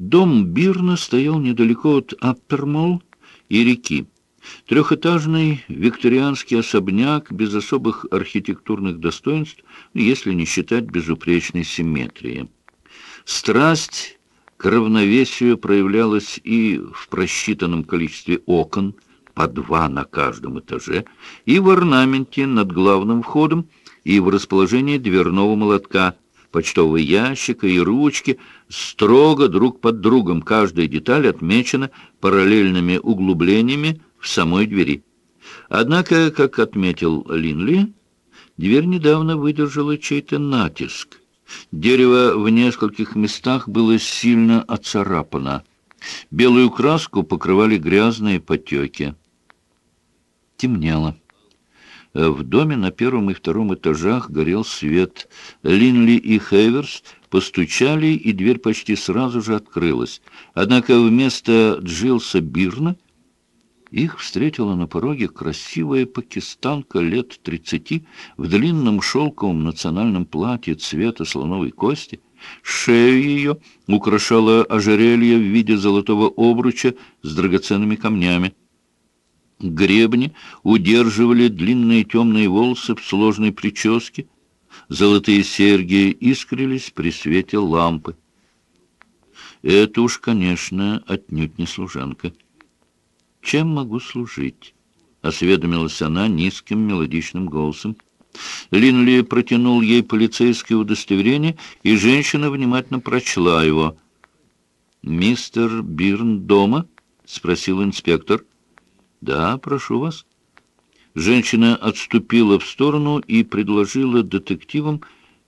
Дом Бирна стоял недалеко от Аппермол и реки. Трехэтажный викторианский особняк без особых архитектурных достоинств, если не считать безупречной симметрии. Страсть к равновесию проявлялась и в просчитанном количестве окон, по два на каждом этаже, и в орнаменте над главным входом, и в расположении дверного молотка, почтового ящика и ручки, строго друг под другом. Каждая деталь отмечена параллельными углублениями в самой двери. Однако, как отметил Линли, дверь недавно выдержала чей-то натиск. Дерево в нескольких местах было сильно оцарапано. Белую краску покрывали грязные потеки. Темнело. В доме на первом и втором этажах горел свет. Линли и Хейверс постучали, и дверь почти сразу же открылась. Однако вместо Джилса Бирна их встретила на пороге красивая пакистанка лет тридцати в длинном шелковом национальном платье цвета слоновой кости. Шею ее украшало ожерелье в виде золотого обруча с драгоценными камнями. Гребни удерживали длинные темные волосы в сложной прическе. Золотые серьги искрились при свете лампы. Это уж, конечно, отнюдь не служанка. «Чем могу служить?» — осведомилась она низким мелодичным голосом. Линли протянул ей полицейское удостоверение, и женщина внимательно прочла его. «Мистер Бирн дома?» — спросил инспектор. «Да, прошу вас». Женщина отступила в сторону и предложила детективам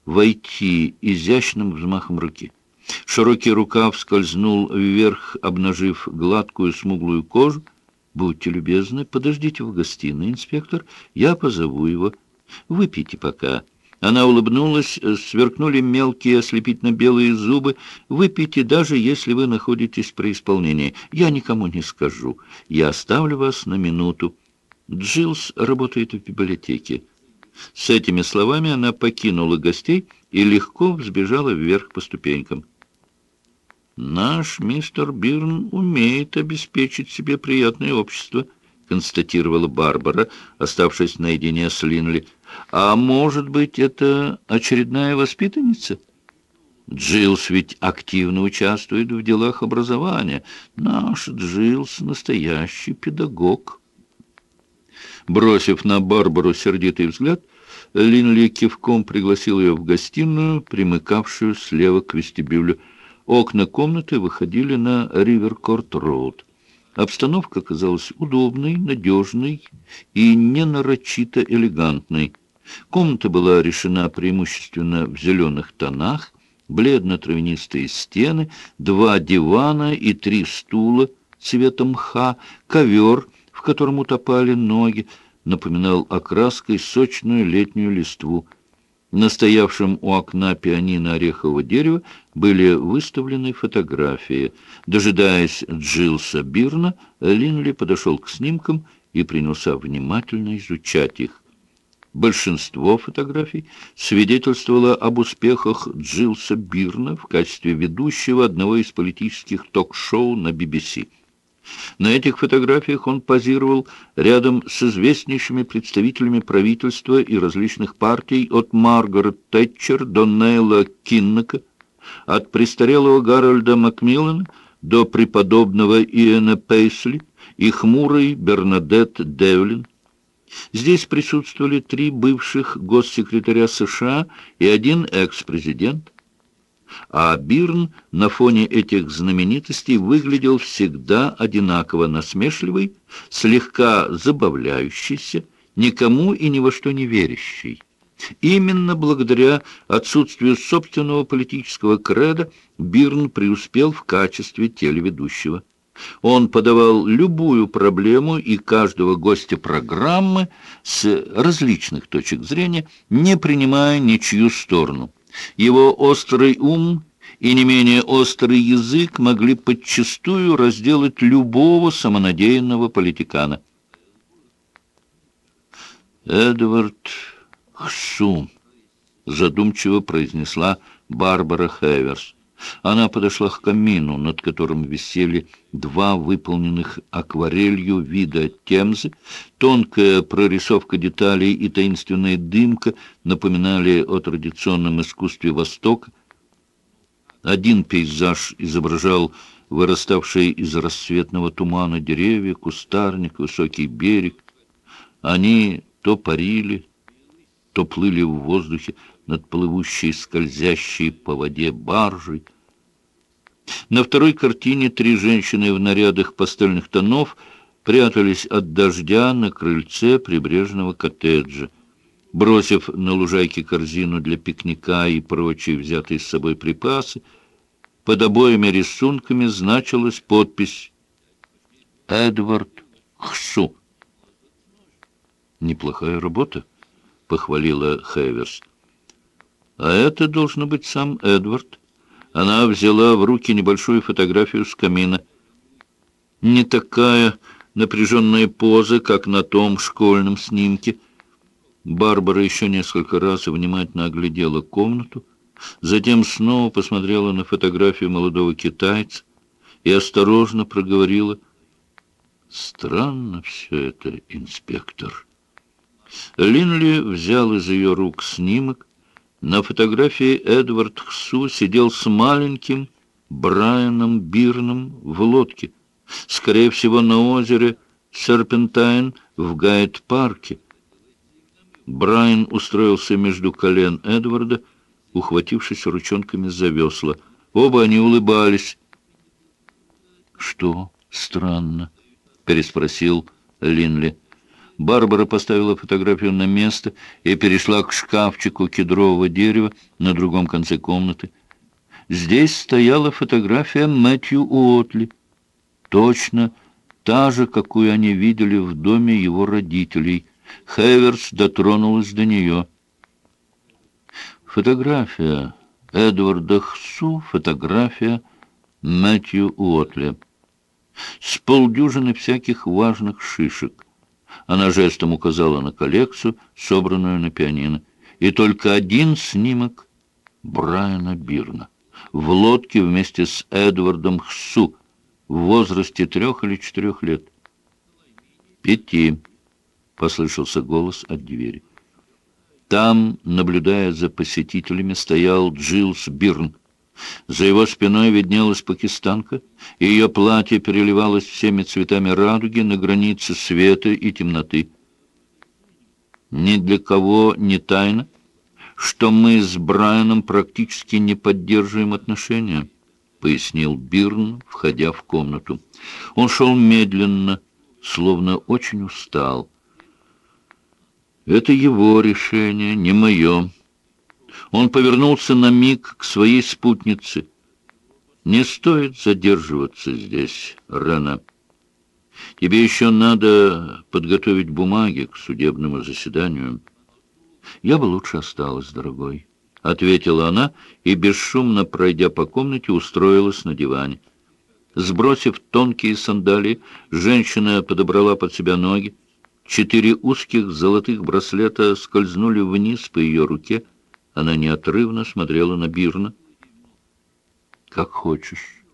войти изящным взмахом руки. Широкий рукав скользнул вверх, обнажив гладкую смуглую кожу. «Будьте любезны, подождите в гостиной, инспектор, я позову его. Выпейте пока». Она улыбнулась, сверкнули мелкие ослепительно-белые зубы. «Выпейте, даже если вы находитесь при исполнении. Я никому не скажу. Я оставлю вас на минуту. Джилс работает в библиотеке». С этими словами она покинула гостей и легко взбежала вверх по ступенькам. «Наш мистер Бирн умеет обеспечить себе приятное общество», — констатировала Барбара, оставшись наедине с Линли. «А может быть, это очередная воспитанница?» Джилс ведь активно участвует в делах образования. Наш Джилс — настоящий педагог. Бросив на Барбару сердитый взгляд, Линли кивком пригласил ее в гостиную, примыкавшую слева к вестибюлю. Окна комнаты выходили на Риверкорт-роуд. Обстановка казалась удобной, надежной и не нарочито элегантной. Комната была решена преимущественно в зеленых тонах, бледно-травянистые стены, два дивана и три стула цвета мха, ковер, в котором утопали ноги, напоминал окраской сочную летнюю листву — на стоявшем у окна пианино орехового дерева были выставлены фотографии. Дожидаясь Джилса Бирна, Линли подошел к снимкам и принялся внимательно изучать их. Большинство фотографий свидетельствовало об успехах Джилса Бирна в качестве ведущего одного из политических ток-шоу на BBC. На этих фотографиях он позировал рядом с известнейшими представителями правительства и различных партий от Маргарет Тэтчер до Нейла Киннока, от престарелого Гарольда Макмиллана до преподобного Иэна Пейсли и хмурой Бернадетт Девлин. Здесь присутствовали три бывших госсекретаря США и один экс-президент а Бирн на фоне этих знаменитостей выглядел всегда одинаково насмешливый, слегка забавляющийся, никому и ни во что не верящий. Именно благодаря отсутствию собственного политического креда Бирн преуспел в качестве телеведущего. Он подавал любую проблему и каждого гостя программы с различных точек зрения, не принимая ничью сторону. Его острый ум и не менее острый язык могли подчастую разделать любого самонадеянного политикана. «Эдвард Хсу», — задумчиво произнесла Барбара Хеверс. Она подошла к камину, над которым висели два выполненных акварелью вида темзы. Тонкая прорисовка деталей и таинственная дымка напоминали о традиционном искусстве Востока. Один пейзаж изображал выраставшие из рассветного тумана деревья, кустарник, высокий берег. Они то парили, то плыли в воздухе над плывущей, скользящей по воде баржей. На второй картине три женщины в нарядах пастельных тонов прятались от дождя на крыльце прибрежного коттеджа. Бросив на лужайке корзину для пикника и прочие взятые с собой припасы, под обоими рисунками значилась подпись «Эдвард Хсу». «Неплохая работа», — похвалила Хеверс. «А это должно быть сам Эдвард». Она взяла в руки небольшую фотографию с камина. Не такая напряженная поза, как на том школьном снимке. Барбара еще несколько раз внимательно оглядела комнату, затем снова посмотрела на фотографию молодого китайца и осторожно проговорила «Странно все это, инспектор». Линли взял из ее рук снимок, на фотографии Эдвард Хсу сидел с маленьким Брайаном Бирном в лодке, скорее всего, на озере Серпентайн в Гайд-парке. Брайан устроился между колен Эдварда, ухватившись ручонками за весла. Оба они улыбались. «Что странно?» — переспросил Линли. Барбара поставила фотографию на место и перешла к шкафчику кедрового дерева на другом конце комнаты. Здесь стояла фотография Мэтью Уотли. Точно та же, какую они видели в доме его родителей. Хеверс дотронулась до нее. Фотография Эдварда Хсу, фотография Мэтью Уотли. С полдюжины всяких важных шишек. Она жестом указала на коллекцию, собранную на пианино. И только один снимок Брайана Бирна в лодке вместе с Эдвардом Хсу в возрасте трех или четырех лет. «Пяти», — послышался голос от двери. Там, наблюдая за посетителями, стоял Джилс Бирн. За его спиной виднелась пакистанка, и ее платье переливалось всеми цветами радуги на границе света и темноты. Ни для кого не тайна, что мы с Брайаном практически не поддерживаем отношения, пояснил Бирн, входя в комнату. Он шел медленно, словно очень устал. Это его решение, не мое. Он повернулся на миг к своей спутнице. «Не стоит задерживаться здесь, Рена. Тебе еще надо подготовить бумаги к судебному заседанию». «Я бы лучше осталась, дорогой», — ответила она и, бесшумно пройдя по комнате, устроилась на диване. Сбросив тонкие сандалии, женщина подобрала под себя ноги. Четыре узких золотых браслета скользнули вниз по ее руке — она неотрывно смотрела на Бирна. «Как хочешь».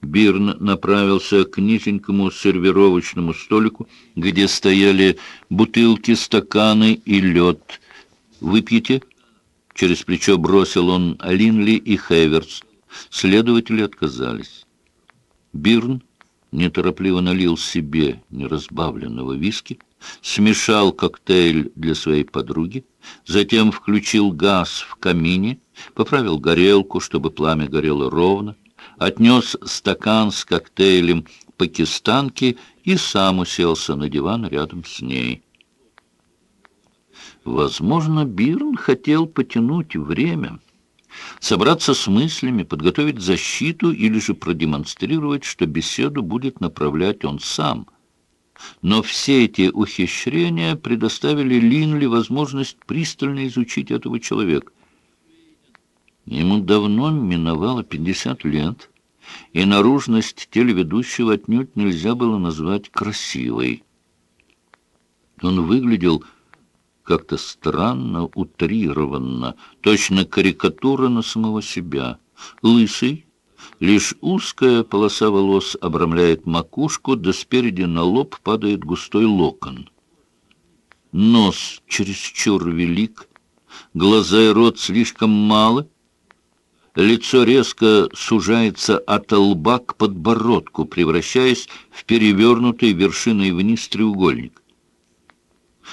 Бирн направился к низенькому сервировочному столику, где стояли бутылки, стаканы и лед. «Выпьете?» Через плечо бросил он Линли и Хеверс. Следователи отказались. Бирн неторопливо налил себе неразбавленного виски, смешал коктейль для своей подруги, затем включил газ в камине, поправил горелку, чтобы пламя горело ровно, отнес стакан с коктейлем пакистанке и сам уселся на диван рядом с ней. Возможно, Бирн хотел потянуть время, собраться с мыслями, подготовить защиту или же продемонстрировать, что беседу будет направлять он сам — но все эти ухищрения предоставили Линли возможность пристально изучить этого человека. Ему давно миновало 50 лет, и наружность телеведущего отнюдь нельзя было назвать красивой. Он выглядел как-то странно, утрированно, точно карикатура на самого себя. Лысый, лишь узкая полоса волос обрамляет макушку, да спереди на лоб падает густой локон. Нос чересчур велик, глаза и рот слишком малы, лицо резко сужается от лба к подбородку, превращаясь в перевернутый вершиной вниз треугольник.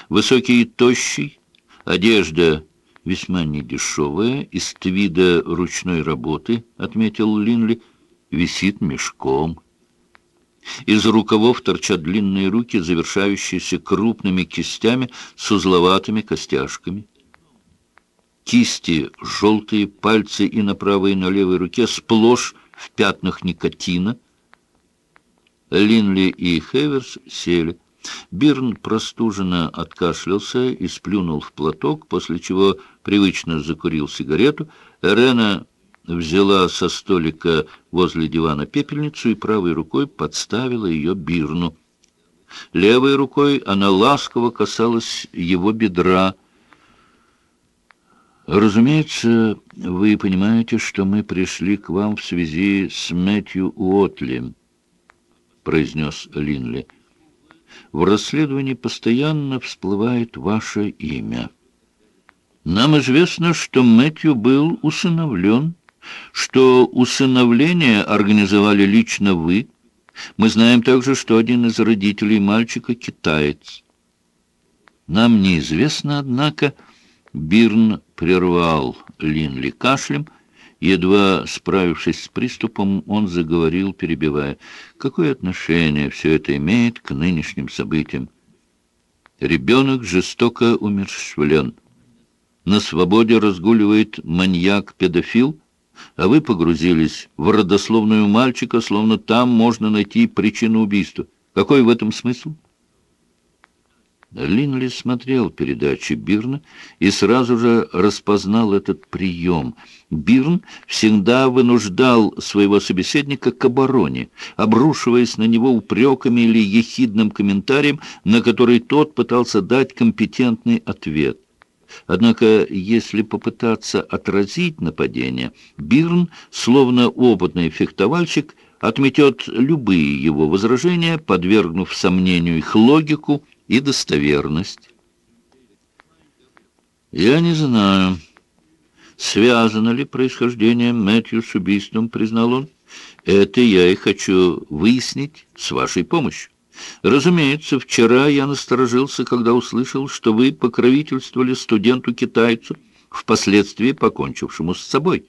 Высокий и тощий, одежда весьма недешевая, из твида ручной работы, отметил Линли, висит мешком. Из рукавов торчат длинные руки, завершающиеся крупными кистями с узловатыми костяшками. Кисти, желтые пальцы и на правой, и на левой руке сплошь в пятнах никотина. Линли и Хеверс сели. Бирн простуженно откашлялся и сплюнул в платок, после чего привычно закурил сигарету. Рена взяла со столика возле дивана пепельницу и правой рукой подставила ее Бирну. Левой рукой она ласково касалась его бедра, Разумеется, вы понимаете, что мы пришли к вам в связи с Мэтью Уотли, произнес Линли. В расследовании постоянно всплывает ваше имя. Нам известно, что Мэтью был усыновлен, что усыновление организовали лично вы. Мы знаем также, что один из родителей мальчика китаец. Нам неизвестно, однако, Бирн прервал Линли кашлем. Едва справившись с приступом, он заговорил, перебивая. Какое отношение все это имеет к нынешним событиям? Ребенок жестоко умерщвлен. На свободе разгуливает маньяк-педофил, а вы погрузились в родословную мальчика, словно там можно найти причину убийства. Какой в этом смысл? Линли смотрел передачи Бирна и сразу же распознал этот прием. Бирн всегда вынуждал своего собеседника к обороне, обрушиваясь на него упреками или ехидным комментарием, на который тот пытался дать компетентный ответ. Однако, если попытаться отразить нападение, Бирн, словно опытный фехтовальщик, отметет любые его возражения, подвергнув сомнению их логику и достоверность. Я не знаю, связано ли происхождение Мэтью с убийством, признал он. Это я и хочу выяснить с вашей помощью. Разумеется, вчера я насторожился, когда услышал, что вы покровительствовали студенту-китайцу, впоследствии покончившему с собой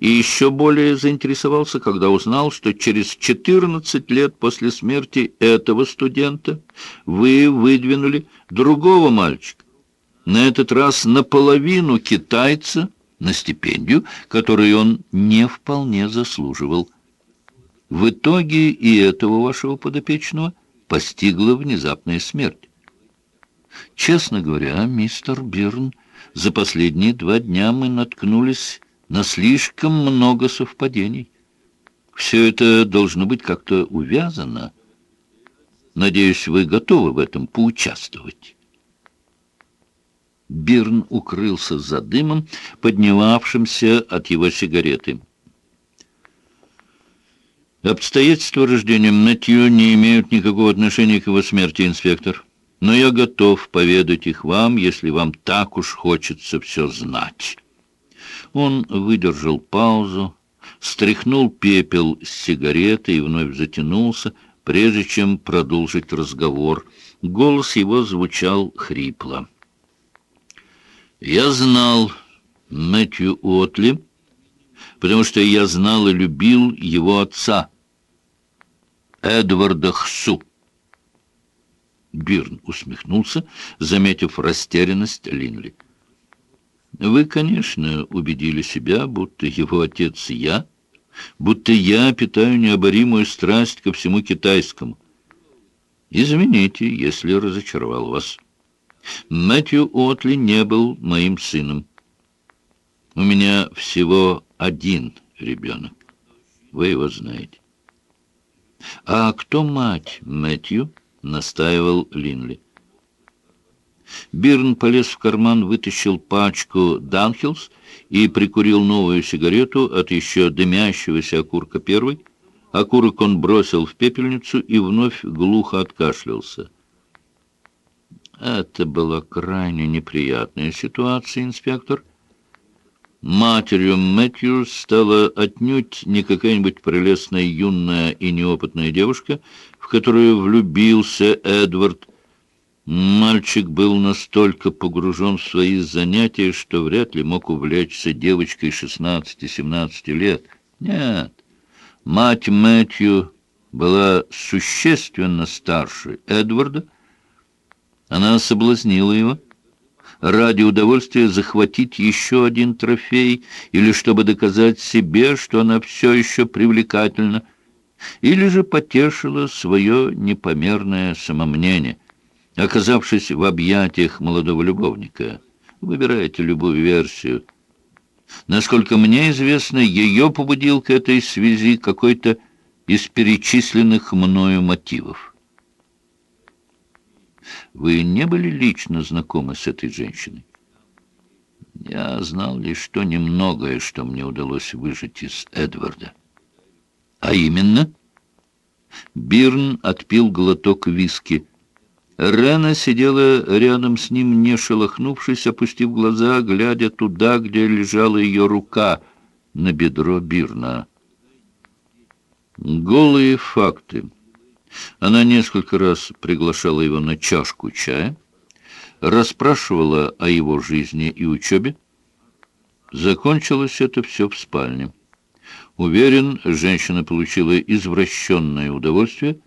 и еще более заинтересовался, когда узнал, что через 14 лет после смерти этого студента вы выдвинули другого мальчика, на этот раз наполовину китайца, на стипендию, которую он не вполне заслуживал. В итоге и этого вашего подопечного постигла внезапная смерть. Честно говоря, мистер Бирн, за последние два дня мы наткнулись на слишком много совпадений. Все это должно быть как-то увязано. Надеюсь, вы готовы в этом поучаствовать. Бирн укрылся за дымом, поднимавшимся от его сигареты. Обстоятельства рождения Мэтью не имеют никакого отношения к его смерти, инспектор. Но я готов поведать их вам, если вам так уж хочется все знать. Он выдержал паузу, стряхнул пепел с сигареты и вновь затянулся, прежде чем продолжить разговор. Голос его звучал хрипло. «Я знал Мэтью Отли, потому что я знал и любил его отца, Эдварда Хсу». Бирн усмехнулся, заметив растерянность Линли. Вы, конечно, убедили себя, будто его отец я, будто я питаю необоримую страсть ко всему китайскому. Извините, если разочаровал вас. Мэтью Отли не был моим сыном. У меня всего один ребенок. Вы его знаете. «А кто мать Мэтью?» — настаивал Линли. Бирн полез в карман, вытащил пачку «Данхилс» и прикурил новую сигарету от еще дымящегося окурка первой. Окурок он бросил в пепельницу и вновь глухо откашлялся. Это была крайне неприятная ситуация, инспектор. Матерью Мэтьюс стала отнюдь не какая-нибудь прелестная юная и неопытная девушка, в которую влюбился Эдвард. Мальчик был настолько погружен в свои занятия, что вряд ли мог увлечься девочкой 16-17 лет. Нет, мать Мэтью была существенно старше Эдварда. Она соблазнила его ради удовольствия захватить еще один трофей или чтобы доказать себе, что она все еще привлекательна, или же потешила свое непомерное самомнение, оказавшись в объятиях молодого любовника. Выбирайте любую версию. Насколько мне известно, ее побудил к этой связи какой-то из перечисленных мною мотивов. Вы не были лично знакомы с этой женщиной? Я знал лишь то немногое, что мне удалось выжить из Эдварда. А именно? Бирн отпил глоток виски. Рена сидела рядом с ним, не шелохнувшись, опустив глаза, глядя туда, где лежала ее рука, на бедро Бирна. Голые факты. Она несколько раз приглашала его на чашку чая, расспрашивала о его жизни и учебе. Закончилось это все в спальне. Уверен, женщина получила извращенное удовольствие,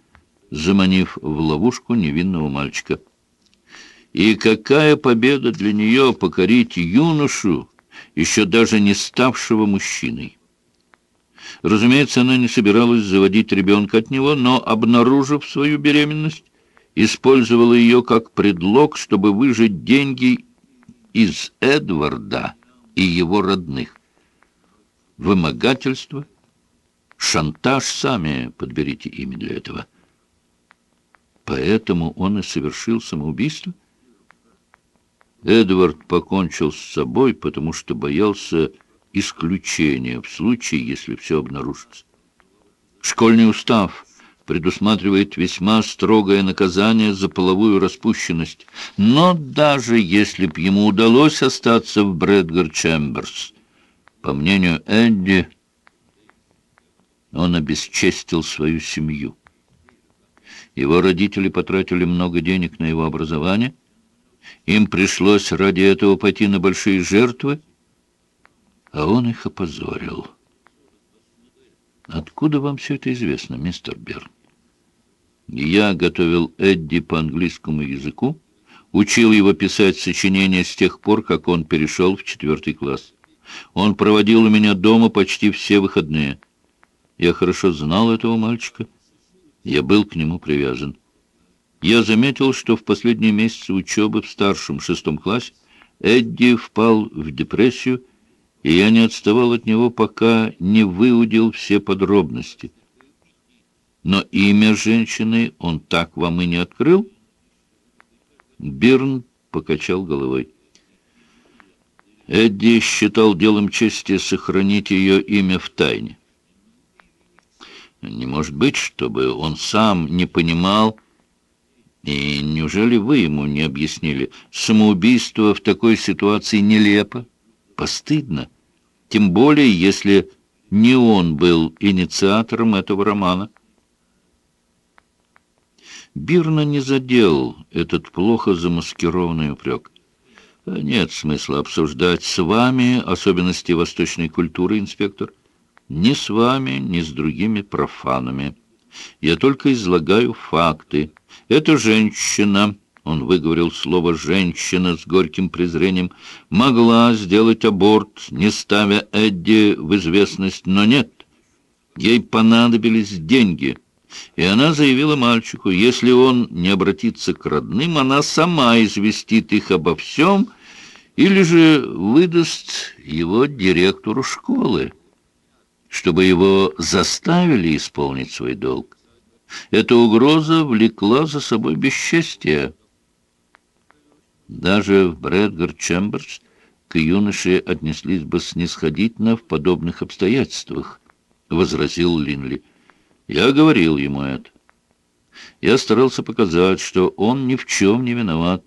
заманив в ловушку невинного мальчика. И какая победа для нее покорить юношу, еще даже не ставшего мужчиной! Разумеется, она не собиралась заводить ребенка от него, но, обнаружив свою беременность, использовала ее как предлог, чтобы выжать деньги из Эдварда и его родных. Вымогательство, шантаж, сами подберите имя для этого. Поэтому он и совершил самоубийство? Эдвард покончил с собой, потому что боялся исключение в случае, если все обнаружится. Школьный устав предусматривает весьма строгое наказание за половую распущенность, но даже если б ему удалось остаться в Брэдгар Чемберс, по мнению Эдди, он обесчестил свою семью. Его родители потратили много денег на его образование, им пришлось ради этого пойти на большие жертвы, а он их опозорил. Откуда вам все это известно, мистер Берн? Я готовил Эдди по английскому языку, учил его писать сочинения с тех пор, как он перешел в четвертый класс. Он проводил у меня дома почти все выходные. Я хорошо знал этого мальчика. Я был к нему привязан. Я заметил, что в последние месяцы учебы в старшем шестом классе Эдди впал в депрессию и я не отставал от него, пока не выудил все подробности. Но имя женщины он так вам и не открыл? Бирн покачал головой. Эдди считал делом чести сохранить ее имя в тайне. Не может быть, чтобы он сам не понимал, и неужели вы ему не объяснили? Самоубийство в такой ситуации нелепо, постыдно тем более, если не он был инициатором этого романа. Бирна не задел этот плохо замаскированный упрек. Нет смысла обсуждать с вами особенности восточной культуры, инспектор. Ни с вами, ни с другими профанами. Я только излагаю факты. Эта женщина он выговорил слово «женщина» с горьким презрением, могла сделать аборт, не ставя Эдди в известность, но нет. Ей понадобились деньги, и она заявила мальчику, если он не обратится к родным, она сама известит их обо всем или же выдаст его директору школы, чтобы его заставили исполнить свой долг. Эта угроза влекла за собой бесчестие. Даже в Брэдгар Чемберс к юноше отнеслись бы снисходительно в подобных обстоятельствах, — возразил Линли. Я говорил ему это. Я старался показать, что он ни в чем не виноват.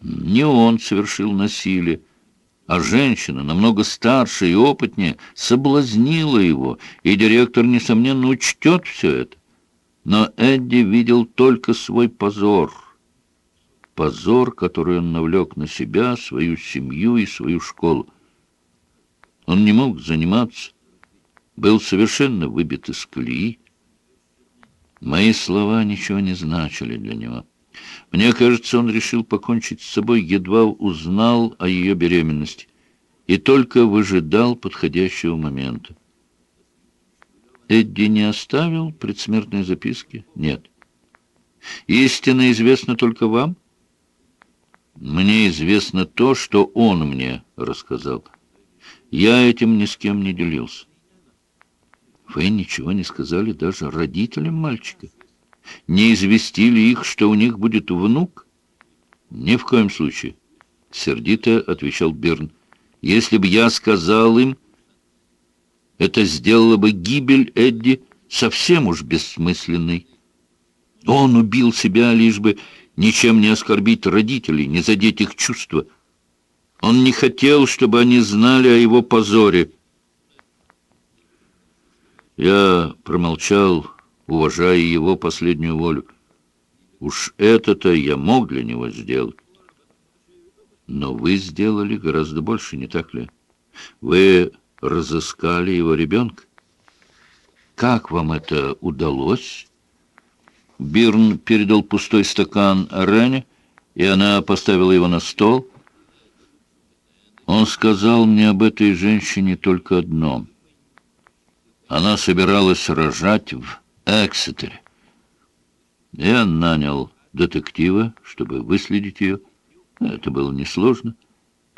Не он совершил насилие, а женщина, намного старше и опытнее, соблазнила его, и директор, несомненно, учтет все это. Но Эдди видел только свой позор. Позор, который он навлек на себя, свою семью и свою школу. Он не мог заниматься, был совершенно выбит из колеи. Мои слова ничего не значили для него. Мне кажется, он решил покончить с собой, едва узнал о ее беременности, и только выжидал подходящего момента. Эдди не оставил предсмертной записки? Нет. Истина известна только вам? Мне известно то, что он мне рассказал. Я этим ни с кем не делился. Вы ничего не сказали даже родителям мальчика? Не известили их, что у них будет внук? Ни в коем случае, — сердито отвечал Берн. Если бы я сказал им, это сделало бы гибель Эдди совсем уж бессмысленной. Он убил себя, лишь бы ничем не оскорбить родителей, не задеть их чувства. Он не хотел, чтобы они знали о его позоре. Я промолчал, уважая его последнюю волю. Уж это-то я мог для него сделать. Но вы сделали гораздо больше, не так ли? Вы разыскали его ребенка. Как вам это удалось? Бирн передал пустой стакан Рене, и она поставила его на стол. Он сказал мне об этой женщине только одно. Она собиралась рожать в Эксетере. Я нанял детектива, чтобы выследить ее. Это было несложно.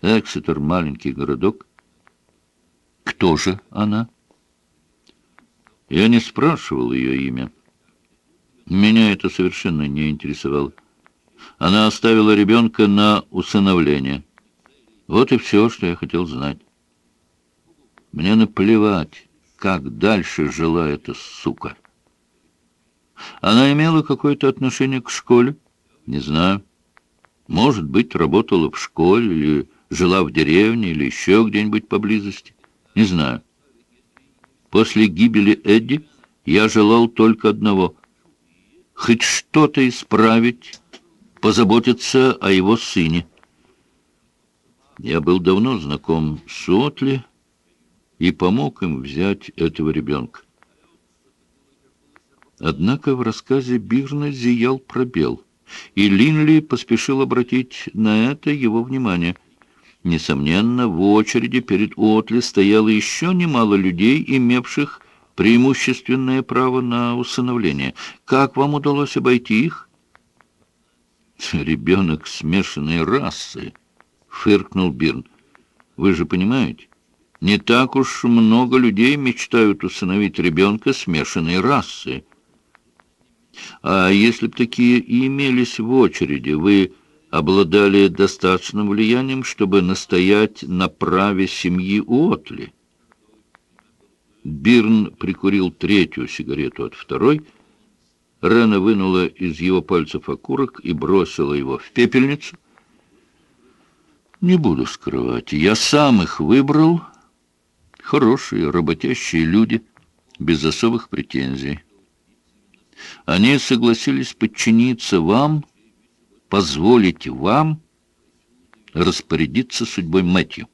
Эксетер — маленький городок. Кто же она? Я не спрашивал ее имя. Меня это совершенно не интересовало. Она оставила ребенка на усыновление. Вот и все, что я хотел знать. Мне наплевать, как дальше жила эта сука. Она имела какое-то отношение к школе? Не знаю. Может быть, работала в школе или жила в деревне или еще где-нибудь поблизости. Не знаю. После гибели Эдди я желал только одного — хоть что-то исправить, позаботиться о его сыне. Я был давно знаком с Отли и помог им взять этого ребенка. Однако в рассказе Бирна зиял пробел, и Линли поспешил обратить на это его внимание. Несомненно, в очереди перед Отли стояло еще немало людей, имевших преимущественное право на усыновление. Как вам удалось обойти их? Ребенок смешанной расы, фыркнул Бирн. Вы же понимаете, не так уж много людей мечтают усыновить ребенка смешанной расы. А если б такие и имелись в очереди, вы обладали достаточным влиянием, чтобы настоять на праве семьи Уотли? Бирн прикурил третью сигарету от второй. Рена вынула из его пальцев окурок и бросила его в пепельницу. Не буду скрывать, я сам их выбрал. Хорошие, работящие люди, без особых претензий. Они согласились подчиниться вам, позволить вам распорядиться судьбой Мэтью.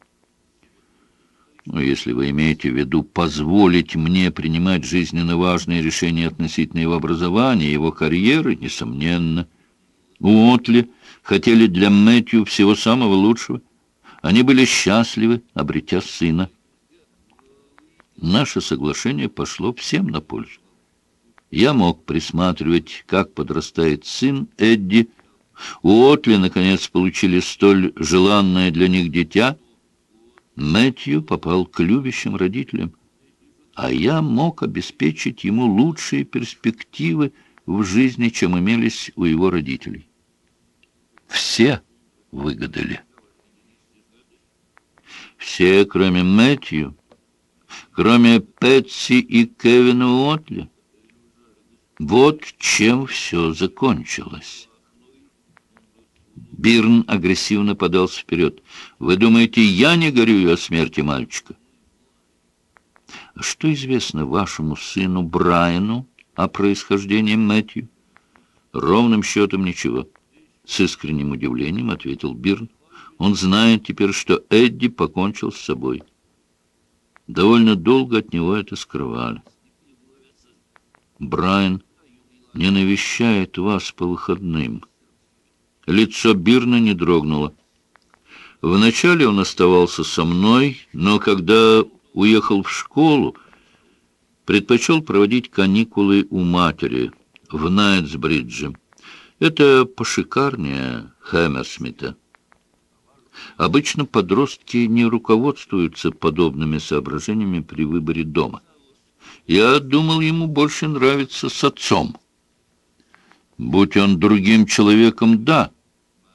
Но если вы имеете в виду позволить мне принимать жизненно важные решения относительно его образования, его карьеры, несомненно. Уотли хотели для Мэтью всего самого лучшего. Они были счастливы, обретя сына. Наше соглашение пошло всем на пользу. Я мог присматривать, как подрастает сын Эдди. Уотли, наконец, получили столь желанное для них дитя — Мэтью попал к любящим родителям, а я мог обеспечить ему лучшие перспективы в жизни, чем имелись у его родителей. Все выгадали. Все, кроме Мэтью, кроме Пэтси и Кевина Уотли. Вот чем все закончилось. Бирн агрессивно подался вперед. «Вы думаете, я не горюю о смерти мальчика?» «А что известно вашему сыну Брайану о происхождении Мэтью?» «Ровным счетом ничего», — с искренним удивлением ответил Бирн. «Он знает теперь, что Эдди покончил с собой. Довольно долго от него это скрывали. Брайан не навещает вас по выходным». Лицо Бирна не дрогнуло. Вначале он оставался со мной, но когда уехал в школу, предпочел проводить каникулы у матери в Найтсбридже. Это пошикарнее Хэмерсмита. Обычно подростки не руководствуются подобными соображениями при выборе дома. Я думал, ему больше нравится с отцом. Будь он другим человеком, да,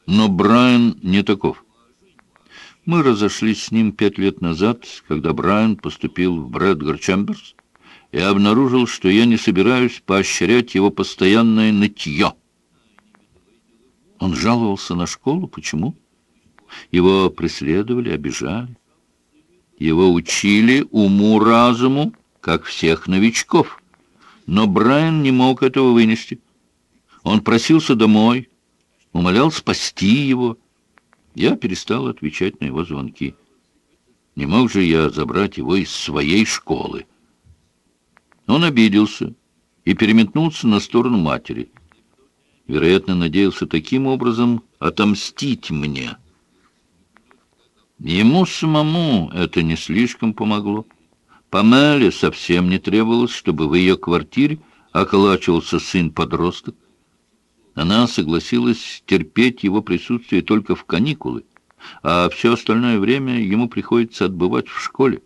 но Брайан не таков. Мы разошлись с ним пять лет назад, когда Брайан поступил в Брэдгар Чемберс, и обнаружил, что я не собираюсь поощрять его постоянное нытье. Он жаловался на школу. Почему? Его преследовали, обижали. Его учили уму-разуму, как всех новичков. Но Брайан не мог этого вынести. Он просился домой, умолял спасти его. Я перестал отвечать на его звонки. Не мог же я забрать его из своей школы. Он обиделся и переметнулся на сторону матери. Вероятно, надеялся таким образом отомстить мне. Ему самому это не слишком помогло. Памеле совсем не требовалось, чтобы в ее квартире околачивался сын-подросток. Она согласилась терпеть его присутствие только в каникулы, а все остальное время ему приходится отбывать в школе.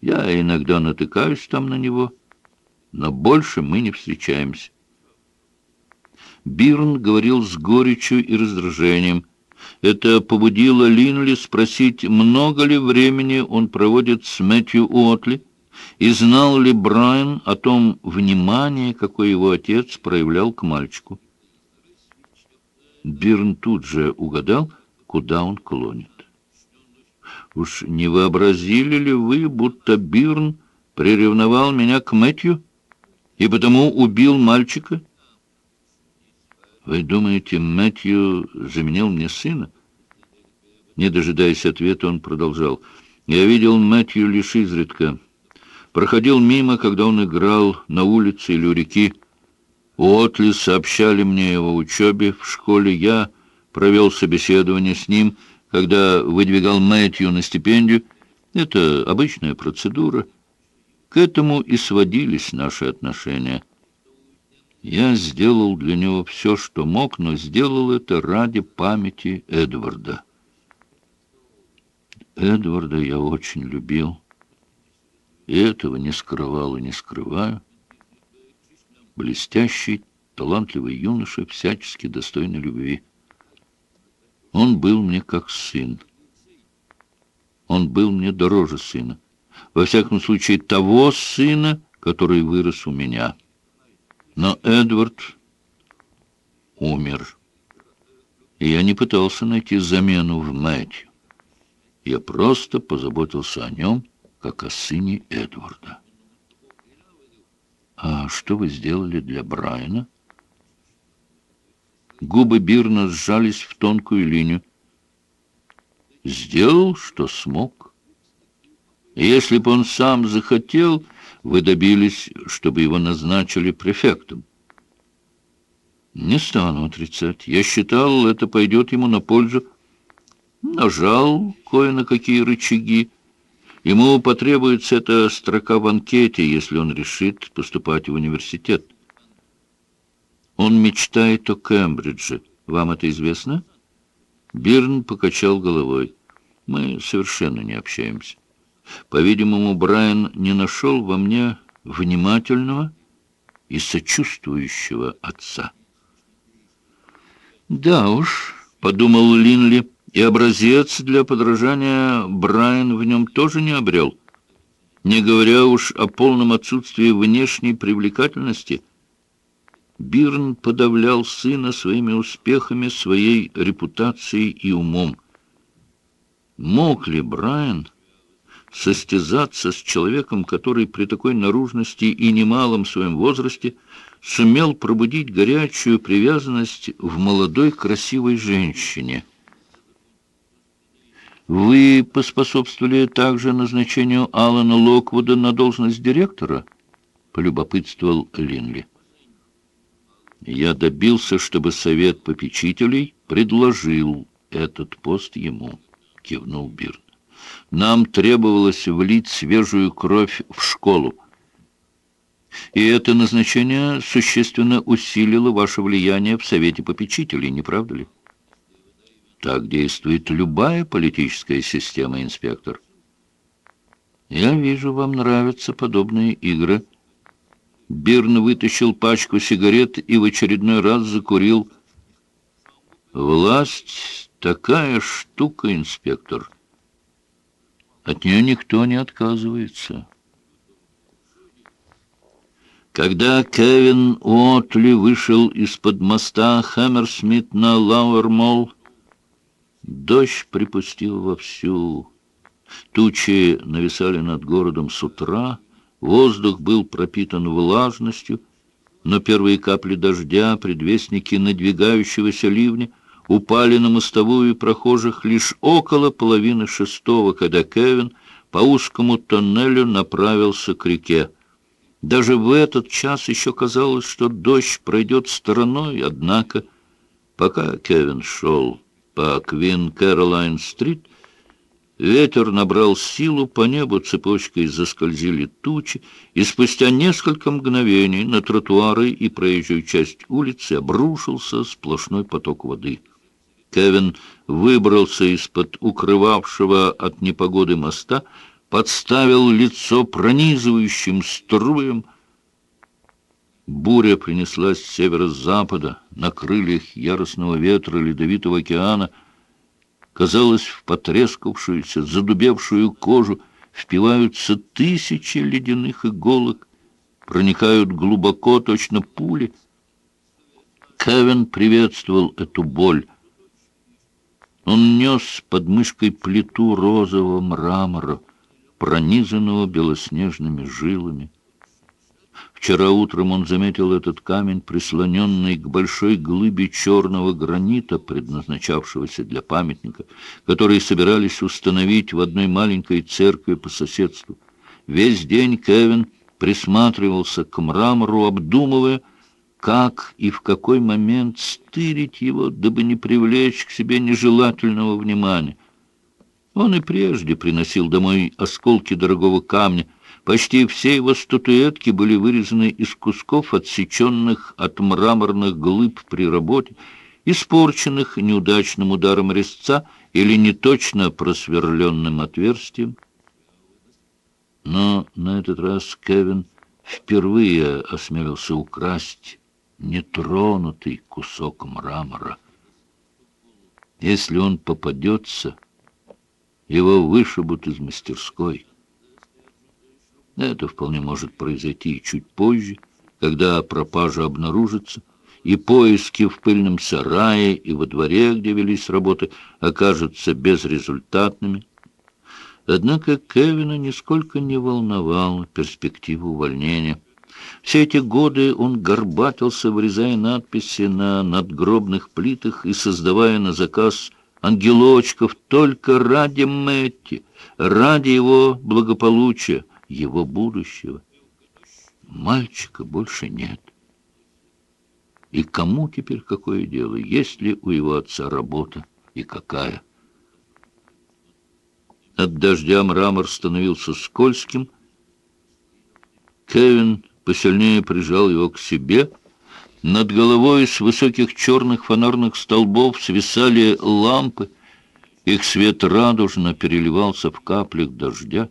Я иногда натыкаюсь там на него, но больше мы не встречаемся. Бирн говорил с горечью и раздражением. Это побудило Линли спросить, много ли времени он проводит с Мэтью Уотли, и знал ли Брайан о том внимании, какое его отец проявлял к мальчику. Бирн тут же угадал, куда он клонит. «Уж не вообразили ли вы, будто Бирн приревновал меня к Мэтью и потому убил мальчика?» «Вы думаете, Мэтью заменил мне сына?» Не дожидаясь ответа, он продолжал. «Я видел Мэтью лишь изредка. Проходил мимо, когда он играл на улице или у реки. Уотли сообщали мне его учебе в школе. Я провел собеседование с ним, когда выдвигал Мэтью на стипендию. Это обычная процедура. К этому и сводились наши отношения. Я сделал для него все, что мог, но сделал это ради памяти Эдварда. Эдварда я очень любил. И этого не скрывал и не скрываю блестящий, талантливый юноша, всячески достойный любви. Он был мне как сын. Он был мне дороже сына. Во всяком случае, того сына, который вырос у меня. Но Эдвард умер. И я не пытался найти замену в Мэтью. Я просто позаботился о нем, как о сыне Эдварда. «А что вы сделали для Брайана?» Губы Бирна сжались в тонкую линию. «Сделал, что смог. Если бы он сам захотел, вы добились, чтобы его назначили префектом. Не стану отрицать. Я считал, это пойдет ему на пользу. Нажал кое на какие рычаги, Ему потребуется эта строка в анкете, если он решит поступать в университет. Он мечтает о Кембридже. Вам это известно? Бирн покачал головой. Мы совершенно не общаемся. По-видимому, Брайан не нашел во мне внимательного и сочувствующего отца. Да уж, подумал Линли, и образец для подражания Брайан в нем тоже не обрел. Не говоря уж о полном отсутствии внешней привлекательности, Бирн подавлял сына своими успехами, своей репутацией и умом. Мог ли Брайан состязаться с человеком, который при такой наружности и немалом своем возрасте сумел пробудить горячую привязанность в молодой красивой женщине. «Вы поспособствовали также назначению Алана Локвуда на должность директора?» — полюбопытствовал Линли. «Я добился, чтобы совет попечителей предложил этот пост ему», — кивнул Бирн. «Нам требовалось влить свежую кровь в школу. И это назначение существенно усилило ваше влияние в Совете попечителей, не правда ли? Так действует любая политическая система, инспектор. Я вижу, вам нравятся подобные игры. Бирн вытащил пачку сигарет и в очередной раз закурил. Власть такая штука, инспектор. От нее никто не отказывается. Когда Кевин Уотли вышел из-под моста Хэмерсмит на Лауэрмолл, дождь припустил вовсю. Тучи нависали над городом с утра, воздух был пропитан влажностью, но первые капли дождя, предвестники надвигающегося ливня, упали на мостовую прохожих лишь около половины шестого, когда Кевин по узкому тоннелю направился к реке. Даже в этот час еще казалось, что дождь пройдет стороной, однако, пока Кевин шел по Квин Кэролайн-стрит, ветер набрал силу, по небу цепочкой заскользили тучи, и спустя несколько мгновений на тротуары и проезжую часть улицы обрушился сплошной поток воды. Кевин выбрался из-под укрывавшего от непогоды моста, подставил лицо пронизывающим струям. Буря принеслась с северо-запада, на крыльях яростного ветра ледовитого океана. Казалось, в потрескавшуюся, задубевшую кожу впиваются тысячи ледяных иголок, проникают глубоко, точно пули. Кевин приветствовал эту боль. Он нес под мышкой плиту розового мрамора, пронизанного белоснежными жилами. Вчера утром он заметил этот камень, прислоненный к большой глыбе черного гранита, предназначавшегося для памятника, который собирались установить в одной маленькой церкви по соседству. Весь день Кевин присматривался к мрамору, обдумывая, как и в какой момент стырить его, дабы не привлечь к себе нежелательного внимания. Он и прежде приносил домой осколки дорогого камня. Почти все его статуэтки были вырезаны из кусков, отсеченных от мраморных глыб при работе, испорченных неудачным ударом резца или неточно просверленным отверстием. Но на этот раз Кевин впервые осмелился украсть нетронутый кусок мрамора. Если он попадется его вышибут из мастерской. Это вполне может произойти чуть позже, когда пропажа обнаружится, и поиски в пыльном сарае и во дворе, где велись работы, окажутся безрезультатными. Однако Кевина нисколько не волновала перспектива увольнения. Все эти годы он горбатился, вырезая надписи на надгробных плитах и создавая на заказ ангелочков только ради Мэтти, ради его благополучия, его будущего. Мальчика больше нет. И кому теперь какое дело, есть ли у его отца работа и какая? От дождя мрамор становился скользким. Кевин посильнее прижал его к себе — над головой с высоких черных фонарных столбов свисали лампы. Их свет радужно переливался в каплях дождя.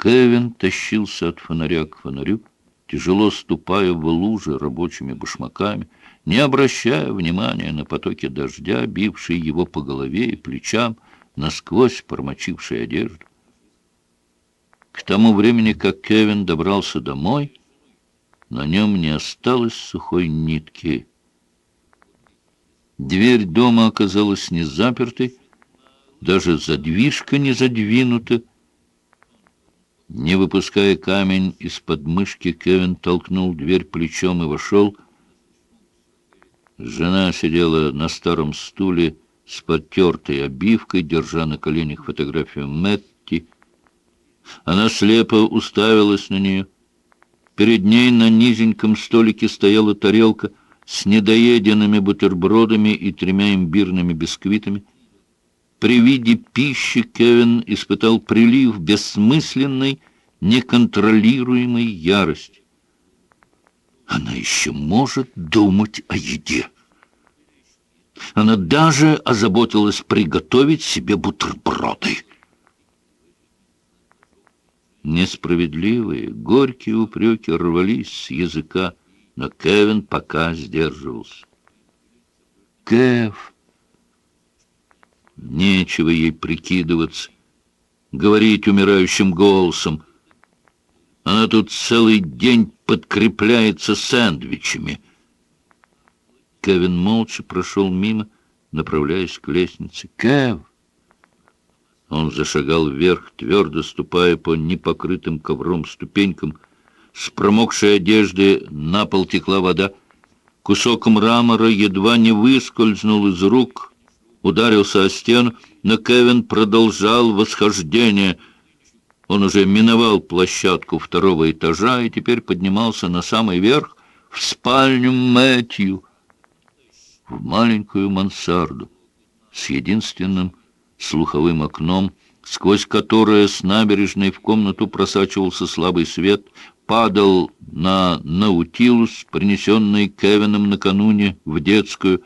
Кевин тащился от фонаря к фонарю, тяжело ступая в лужи рабочими башмаками, не обращая внимания на потоки дождя, бившие его по голове и плечам, насквозь промочившие одежду. К тому времени, как Кевин добрался домой, на нем не осталось сухой нитки. Дверь дома оказалась не запертой, даже задвижка не задвинута. Не выпуская камень из подмышки, Кевин толкнул дверь плечом и вошел. Жена сидела на старом стуле с потертой обивкой, держа на коленях фотографию Мэтти. Она слепо уставилась на нее. Перед ней на низеньком столике стояла тарелка с недоеденными бутербродами и тремя имбирными бисквитами. При виде пищи Кевин испытал прилив бессмысленной, неконтролируемой ярости. Она еще может думать о еде. Она даже озаботилась приготовить себе бутерброды. Несправедливые, горькие упреки рвались с языка, но Кевин пока сдерживался. «Кев!» Нечего ей прикидываться, говорить умирающим голосом. Она тут целый день подкрепляется сэндвичами. Кевин молча прошел мимо, направляясь к лестнице. «Кев!» Он зашагал вверх, твердо ступая по непокрытым ковром ступенькам. С промокшей одежды на пол текла вода. Кусок мрамора едва не выскользнул из рук, ударился о стену, но Кевин продолжал восхождение. Он уже миновал площадку второго этажа и теперь поднимался на самый верх, в спальню Мэтью, в маленькую мансарду с единственным слуховым окном, сквозь которое с набережной в комнату просачивался слабый свет, падал на наутилус, принесенный Кевином накануне в детскую.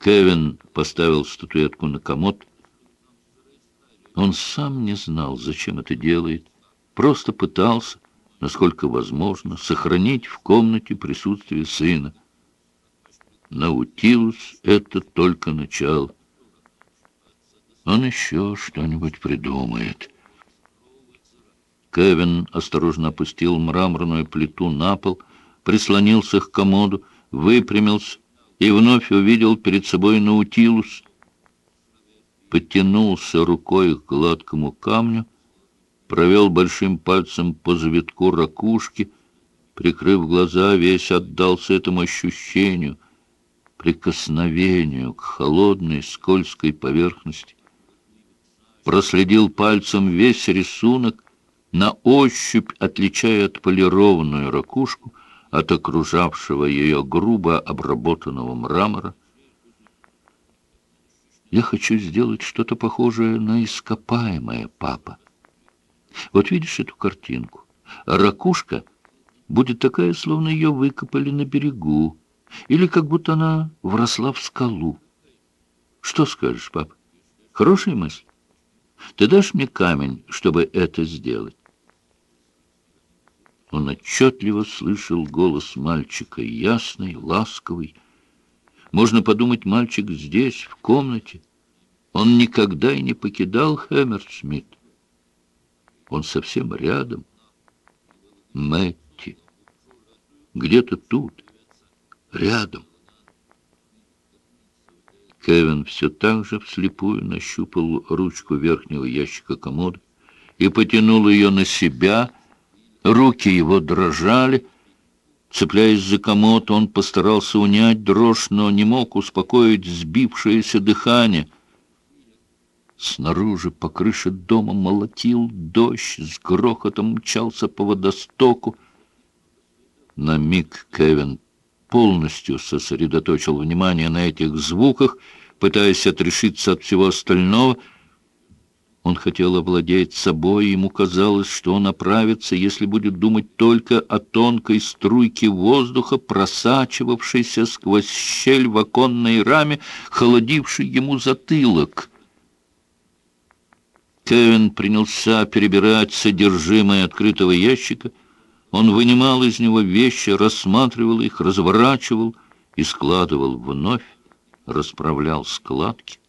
Кевин поставил статуэтку на комод. Он сам не знал, зачем это делает, просто пытался, насколько возможно, сохранить в комнате присутствие сына. Наутилус — это только начало. Он еще что-нибудь придумает. Кевин осторожно опустил мраморную плиту на пол, прислонился к комоду, выпрямился и вновь увидел перед собой Наутилус. Подтянулся рукой к гладкому камню, провел большим пальцем по завитку ракушки, прикрыв глаза, весь отдался этому ощущению, прикосновению к холодной скользкой поверхности проследил пальцем весь рисунок, на ощупь отличая отполированную ракушку от окружавшего ее грубо обработанного мрамора. Я хочу сделать что-то похожее на ископаемое, папа. Вот видишь эту картинку? Ракушка будет такая, словно ее выкопали на берегу, или как будто она вросла в скалу. Что скажешь, папа? Хорошая мысль? Ты дашь мне камень, чтобы это сделать?» Он отчетливо слышал голос мальчика, ясный, ласковый. Можно подумать, мальчик здесь, в комнате. Он никогда и не покидал Хэмерсмит. Он совсем рядом. Мэтти. Где-то тут, рядом. Кевин все так же вслепую нащупал ручку верхнего ящика комода и потянул ее на себя. Руки его дрожали. Цепляясь за комод, он постарался унять дрожь, но не мог успокоить сбившееся дыхание. Снаружи по крыше дома молотил дождь, с грохотом мчался по водостоку. На миг Кевин полностью сосредоточил внимание на этих звуках — пытаясь отрешиться от всего остального. Он хотел овладеть собой, ему казалось, что он оправится, если будет думать только о тонкой струйке воздуха, просачивавшейся сквозь щель в оконной раме, холодившей ему затылок. Кевин принялся перебирать содержимое открытого ящика, Он вынимал из него вещи, рассматривал их, разворачивал и складывал вновь, расправлял складки.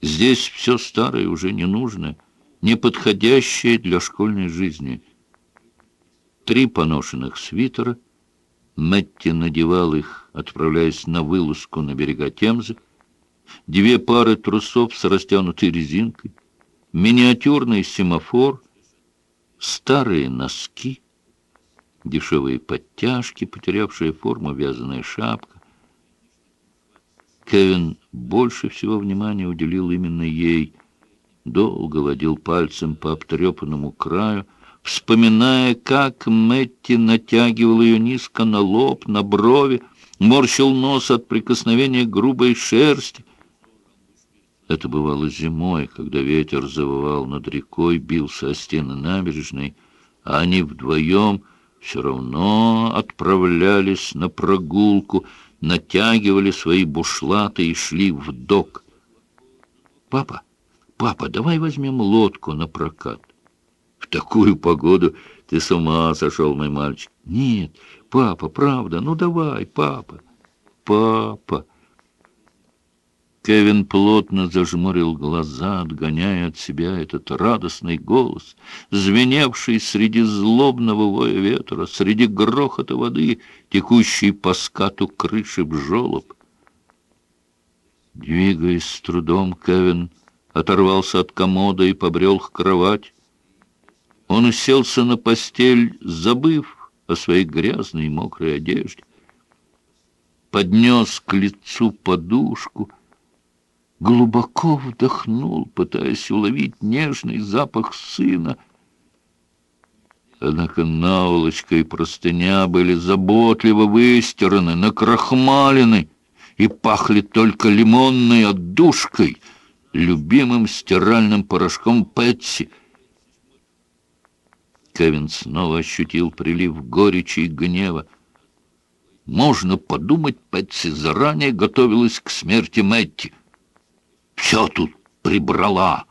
Здесь все старое уже не нужно, не подходящее для школьной жизни. Три поношенных свитера. Мэтти надевал их, отправляясь на вылазку на берега Темзы. Две пары трусов с растянутой резинкой. Миниатюрный семафор. Старые носки. Дешевые подтяжки, потерявшая форму вязаная шапка. Кевин больше всего внимания уделил именно ей. Долго водил пальцем по обтрепанному краю, вспоминая, как Мэтти натягивал ее низко на лоб, на брови, морщил нос от прикосновения грубой шерсти. Это бывало зимой, когда ветер завывал над рекой, бился о стены набережной, а они вдвоем все равно отправлялись на прогулку, натягивали свои бушлаты и шли в док. «Папа, папа, давай возьмем лодку на прокат». «В такую погоду ты с ума сошел, мой мальчик». «Нет, папа, правда, ну давай, папа». «Папа». Кевин плотно зажмурил глаза, отгоняя от себя этот радостный голос, звеневший среди злобного воя ветра, среди грохота воды, текущей по скату крыши в жолоб. Двигаясь с трудом, Кевин оторвался от комода и побрел к кровати. Он уселся на постель, забыв о своей грязной и мокрой одежде. Поднес к лицу подушку — глубоко вдохнул, пытаясь уловить нежный запах сына. Однако наволочка и простыня были заботливо выстираны, накрахмалены и пахли только лимонной отдушкой, любимым стиральным порошком Пэтси. Кевин снова ощутил прилив горечи и гнева. Можно подумать, Пэтси заранее готовилась к смерти Мэтти все тут прибрала,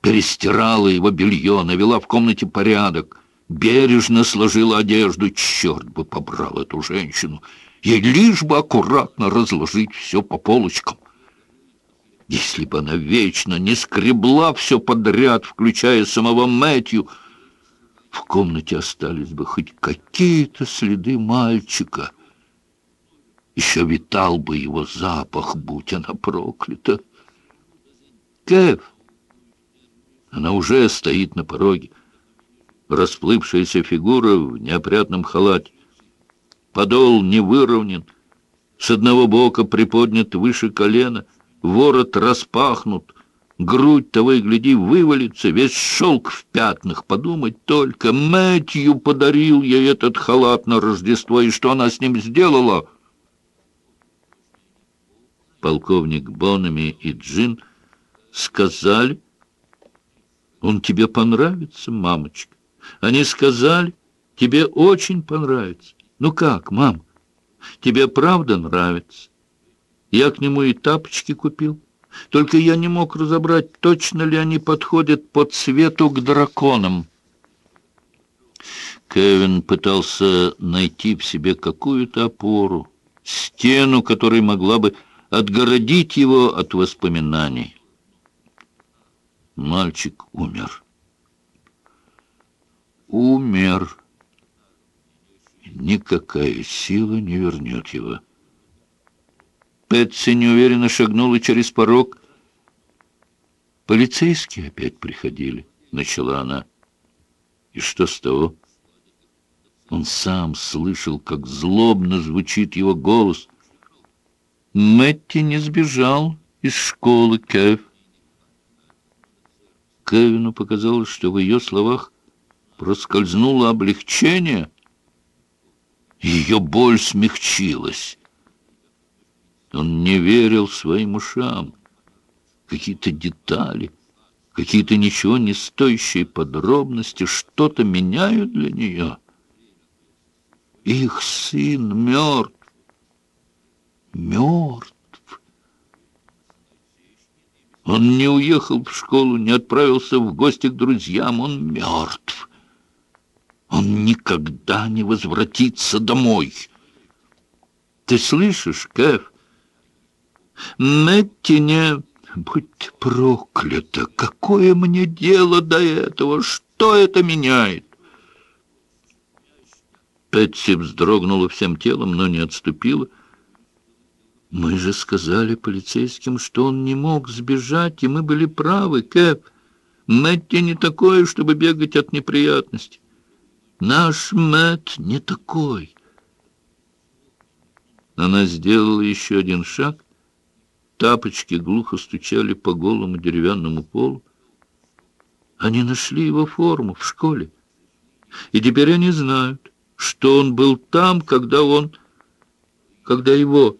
перестирала его белье, навела в комнате порядок, бережно сложила одежду. Черт бы побрал эту женщину! Ей лишь бы аккуратно разложить все по полочкам. Если бы она вечно не скребла все подряд, включая самого Мэтью, в комнате остались бы хоть какие-то следы мальчика. Еще витал бы его запах, будь она проклята. Кэв! Она уже стоит на пороге. Расплывшаяся фигура в неопрятном халате. Подол не выровнен. С одного бока приподнят выше колена. Ворот распахнут. Грудь того и гляди вывалится. Весь шелк в пятнах. Подумать только. Мэтью подарил ей этот халат на Рождество. И что она с ним сделала? Полковник Бонами и Джин — сказали, он тебе понравится, мамочка. Они сказали, тебе очень понравится. Ну как, мам, тебе правда нравится? Я к нему и тапочки купил. Только я не мог разобрать, точно ли они подходят по цвету к драконам. Кевин пытался найти в себе какую-то опору, стену, которая могла бы отгородить его от воспоминаний. Мальчик умер. Умер. Никакая сила не вернет его. Пэтси неуверенно шагнула через порог. «Полицейские опять приходили», — начала она. «И что с того?» Он сам слышал, как злобно звучит его голос. «Мэтти не сбежал из школы, Кэф. Кевину показалось, что в ее словах проскользнуло облегчение. Ее боль смягчилась. Он не верил своим ушам. Какие-то детали, какие-то ничего не стоящие подробности что-то меняют для нее. Их сын мертв. Мертв. Он не уехал в школу, не отправился в гости к друзьям. Он мертв. Он никогда не возвратится домой. Ты слышишь, Кэв? Мэтти не... Будь проклята! Какое мне дело до этого? Что это меняет? Пэтси вздрогнула всем телом, но не отступила. «Мы же сказали полицейским, что он не мог сбежать, и мы были правы, Кэп. Мэтти не такое, чтобы бегать от неприятностей. Наш Мэтт не такой». Она сделала еще один шаг. Тапочки глухо стучали по голому деревянному полу. Они нашли его форму в школе. И теперь они знают, что он был там, когда он... когда его...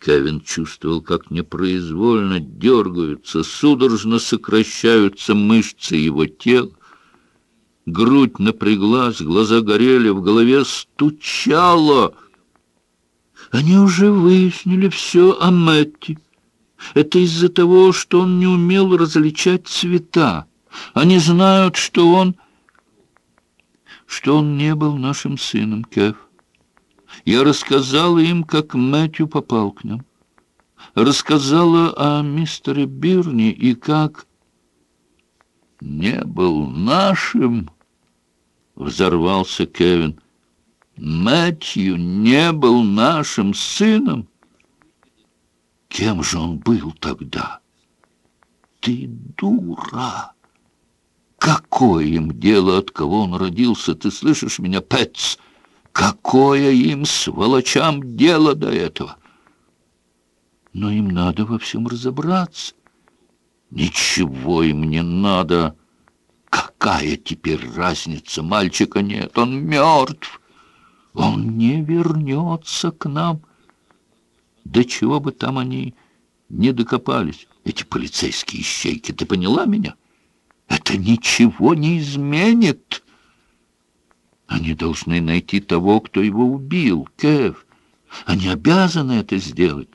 Кевин чувствовал, как непроизвольно дергаются, судорожно сокращаются мышцы его тела. Грудь напряглась, глаза горели, в голове стучало. Они уже выяснили все о Мэтти. Это из-за того, что он не умел различать цвета. Они знают, что он... что он не был нашим сыном, Кев. Я рассказала им, как Мэтью попал к нам. Рассказала о мистере Бирни и как... «Не был нашим?» — взорвался Кевин. «Мэтью не был нашим сыном?» «Кем же он был тогда?» «Ты дура!» «Какое им дело, от кого он родился? Ты слышишь меня, Пэтс?» Какое им, сволочам, дело до этого? Но им надо во всем разобраться. Ничего им не надо. Какая теперь разница? Мальчика нет, он мертв. Он не вернется к нам. До чего бы там они не докопались, эти полицейские ищейки, ты поняла меня? Это ничего не изменит. Они должны найти того, кто его убил, Кев. Они обязаны это сделать.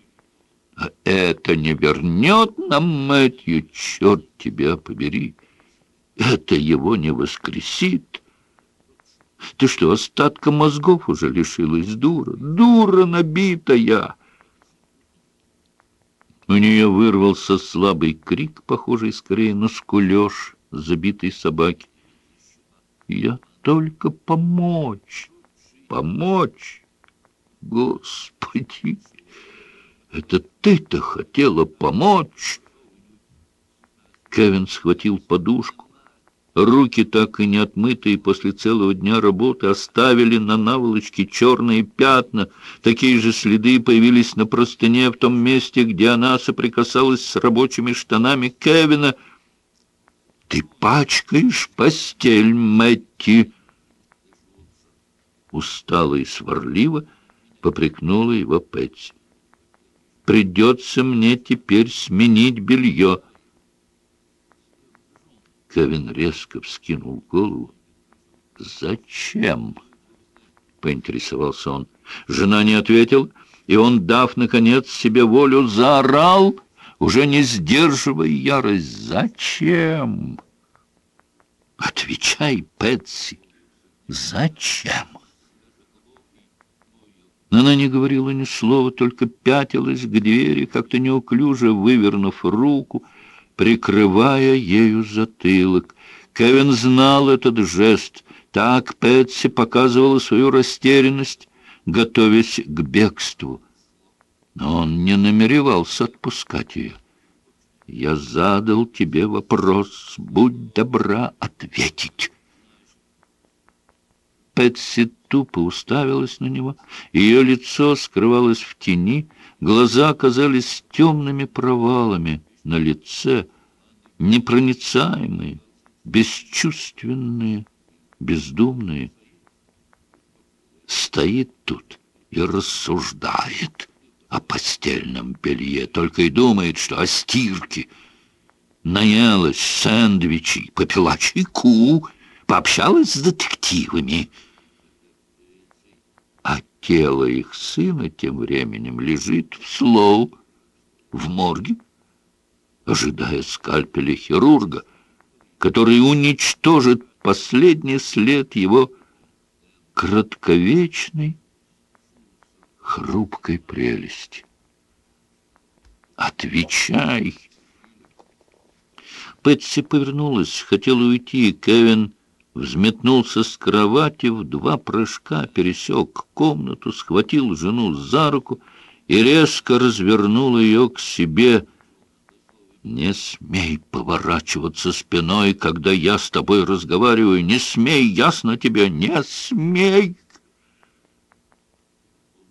А это не вернет нам Мэтью, черт тебя побери. Это его не воскресит. Ты что, остатка мозгов уже лишилась, дура? Дура набитая!» У нее вырвался слабый крик, похожий скорее на скулеж забитой собаки. «Я только помочь, помочь. Господи, это ты-то хотела помочь. Кевин схватил подушку. Руки, так и не отмытые после целого дня работы, оставили на наволочке черные пятна. Такие же следы появились на простыне в том месте, где она соприкасалась с рабочими штанами Кевина. «Ты пачкаешь постель, Мэтти!» Устало и сварливо попрекнула его Пэтси. «Придется мне теперь сменить белье». Кевин резко вскинул голову. «Зачем?» — поинтересовался он. Жена не ответила, и он, дав, наконец, себе волю, заорал, уже не сдерживая ярость. «Зачем?» «Отвечай, Пэтси, зачем?» Она не говорила ни слова, только пятилась к двери, как-то неуклюже вывернув руку, прикрывая ею затылок. Кевин знал этот жест. Так Пэтси показывала свою растерянность, готовясь к бегству. Но он не намеревался отпускать ее. «Я задал тебе вопрос. Будь добра ответить». Пэтси тупо уставилась на него. Ее лицо скрывалось в тени, глаза оказались темными провалами на лице, непроницаемые, бесчувственные, бездумные. Стоит тут и рассуждает о постельном белье, только и думает, что о стирке. Наелась сэндвичей, попила чайку, пообщалась с детективами — Тело их сына тем временем лежит в Слоу, в морге, ожидая скальпеля хирурга. который уничтожит последний след его кратковечной, хрупкой прелести. «Отвечай!» Пэтси повернулась, хотела уйти. Кевин взметнулся с кровати, в два прыжка пересек комнату, схватил жену за руку и резко развернул ее к себе. «Не смей поворачиваться спиной, когда я с тобой разговариваю! Не смей, ясно тебе, не смей!»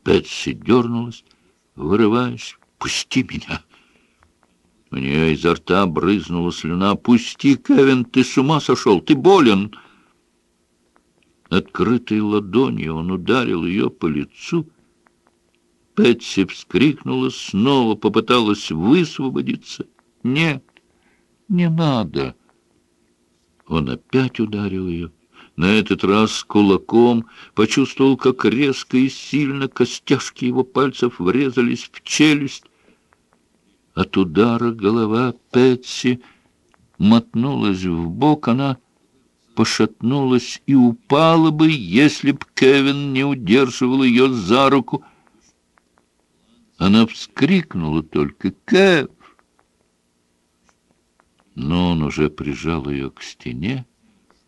Пэтси дернулась, вырываясь. «Пусти меня!» У нее изо рта брызнула слюна. «Пусти, Кевин, ты с ума сошел! Ты болен!» Открытой ладонью он ударил ее по лицу. Пэтси вскрикнула, снова попыталась высвободиться. «Нет, не надо!» Он опять ударил ее. На этот раз кулаком почувствовал, как резко и сильно костяшки его пальцев врезались в челюсть. От удара голова Пэтси мотнулась в бок, она пошатнулась и упала бы, если б Кевин не удерживал ее за руку. Она вскрикнула только «Кев!», но он уже прижал ее к стене,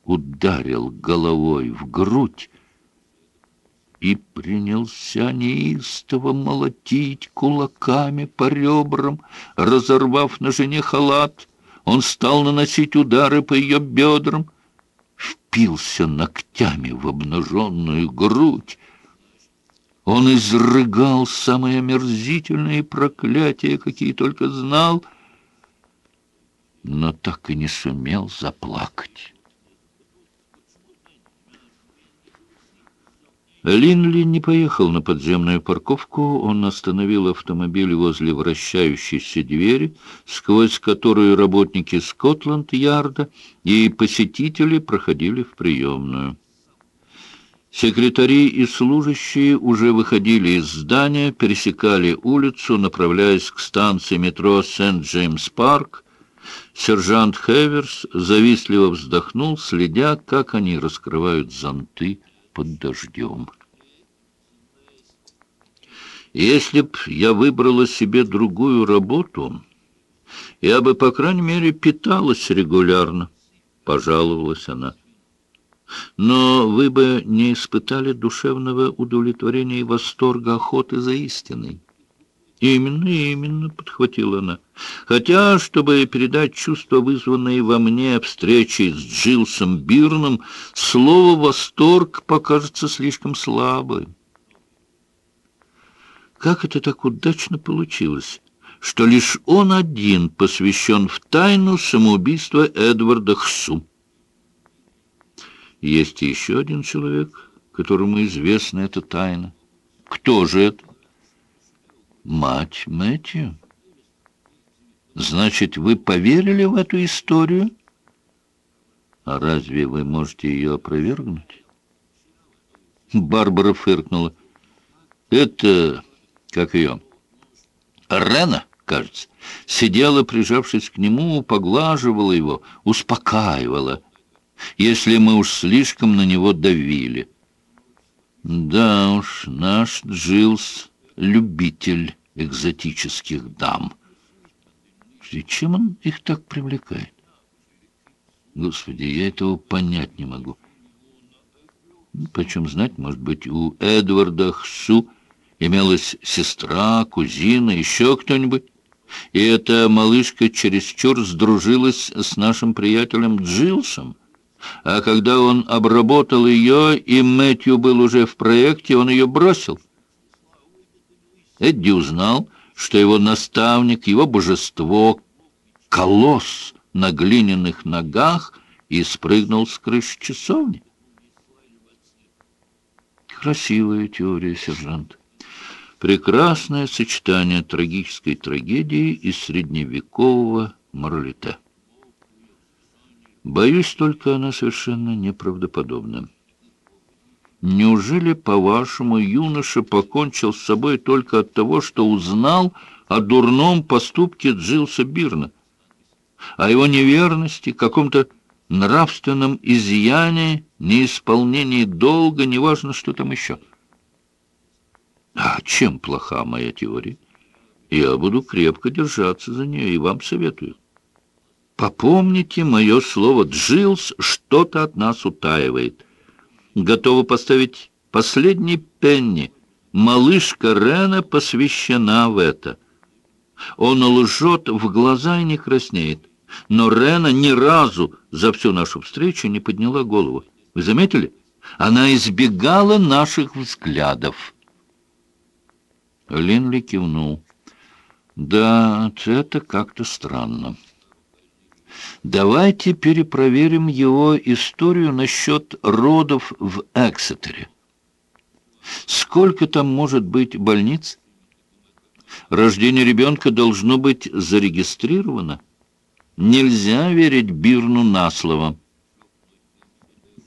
ударил головой в грудь и принялся неистово молотить кулаками по ребрам, разорвав на жене халат. Он стал наносить удары по ее бедрам, впился ногтями в обнаженную грудь. Он изрыгал самые омерзительные проклятия, какие только знал, но так и не сумел заплакать. Линли не поехал на подземную парковку, он остановил автомобиль возле вращающейся двери, сквозь которую работники Скотланд-Ярда и посетители проходили в приемную. Секретари и служащие уже выходили из здания, пересекали улицу, направляясь к станции метро Сент-Джеймс-Парк. Сержант Хеверс завистливо вздохнул, следя, как они раскрывают зонты под дождем. Если б я выбрала себе другую работу, я бы, по крайней мере, питалась регулярно, — пожаловалась она. Но вы бы не испытали душевного удовлетворения и восторга охоты за истиной. «Именно, именно», — подхватила она. «Хотя, чтобы передать чувство, вызванное во мне встречей с Джилсом Бирном, слово «восторг» покажется слишком слабым». Как это так удачно получилось, что лишь он один посвящен в тайну самоубийства Эдварда Хсу? Есть еще один человек, которому известна эта тайна. Кто же это? Мать Мэтью. Значит, вы поверили в эту историю? А разве вы можете ее опровергнуть? Барбара фыркнула. Это, как ее, Рена, кажется, сидела, прижавшись к нему, поглаживала его, успокаивала, если мы уж слишком на него давили. Да уж, наш Джилс любитель экзотических дам. И чем он их так привлекает? Господи, я этого понять не могу. Почем знать, может быть, у Эдварда Хсу имелась сестра, кузина, еще кто-нибудь? И эта малышка чересчур сдружилась с нашим приятелем Джилсом. А когда он обработал ее, и Мэтью был уже в проекте, он ее бросил. Эдди узнал, что его наставник, его божество, колосс на глиняных ногах, и спрыгнул с крыши часовни. Красивая теория, сержант. Прекрасное сочетание трагической трагедии и средневекового моралите. Боюсь, только она совершенно неправдоподобна. Неужели, по-вашему, юноша покончил с собой только от того, что узнал о дурном поступке Джилса Бирна, о его неверности, каком-то нравственном изъянии, неисполнении долга, неважно, что там еще. А чем плоха моя теория? Я буду крепко держаться за нее и вам советую. Попомните мое слово, Джилс что-то от нас утаивает. Готова поставить последний пенни. Малышка Рена посвящена в это. Он лжет в глаза и не краснеет. Но Рена ни разу за всю нашу встречу не подняла голову. Вы заметили? Она избегала наших взглядов. Линли кивнул. Да, это как-то странно. Давайте перепроверим его историю насчет родов в Эксетере. Сколько там может быть больниц? Рождение ребенка должно быть зарегистрировано. Нельзя верить Бирну на слово.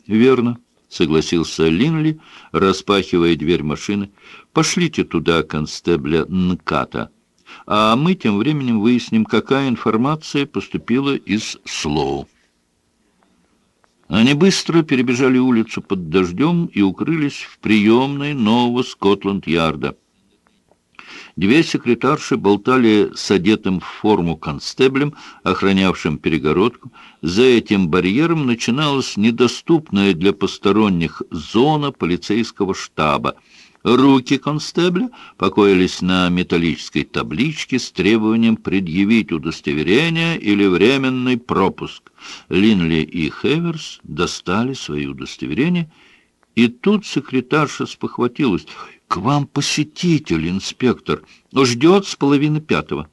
Верно, согласился Линли, распахивая дверь машины. Пошлите туда констебля Нката а мы тем временем выясним, какая информация поступила из Слоу. Они быстро перебежали улицу под дождем и укрылись в приемной нового Скотланд-Ярда. Две секретарши болтали с одетым в форму констеблем, охранявшим перегородку. За этим барьером начиналась недоступная для посторонних зона полицейского штаба — Руки констебля покоились на металлической табличке с требованием предъявить удостоверение или временный пропуск. Линли и Хеверс достали свои удостоверения, и тут секретарша спохватилась. «К вам посетитель, инспектор, ждет с половины пятого».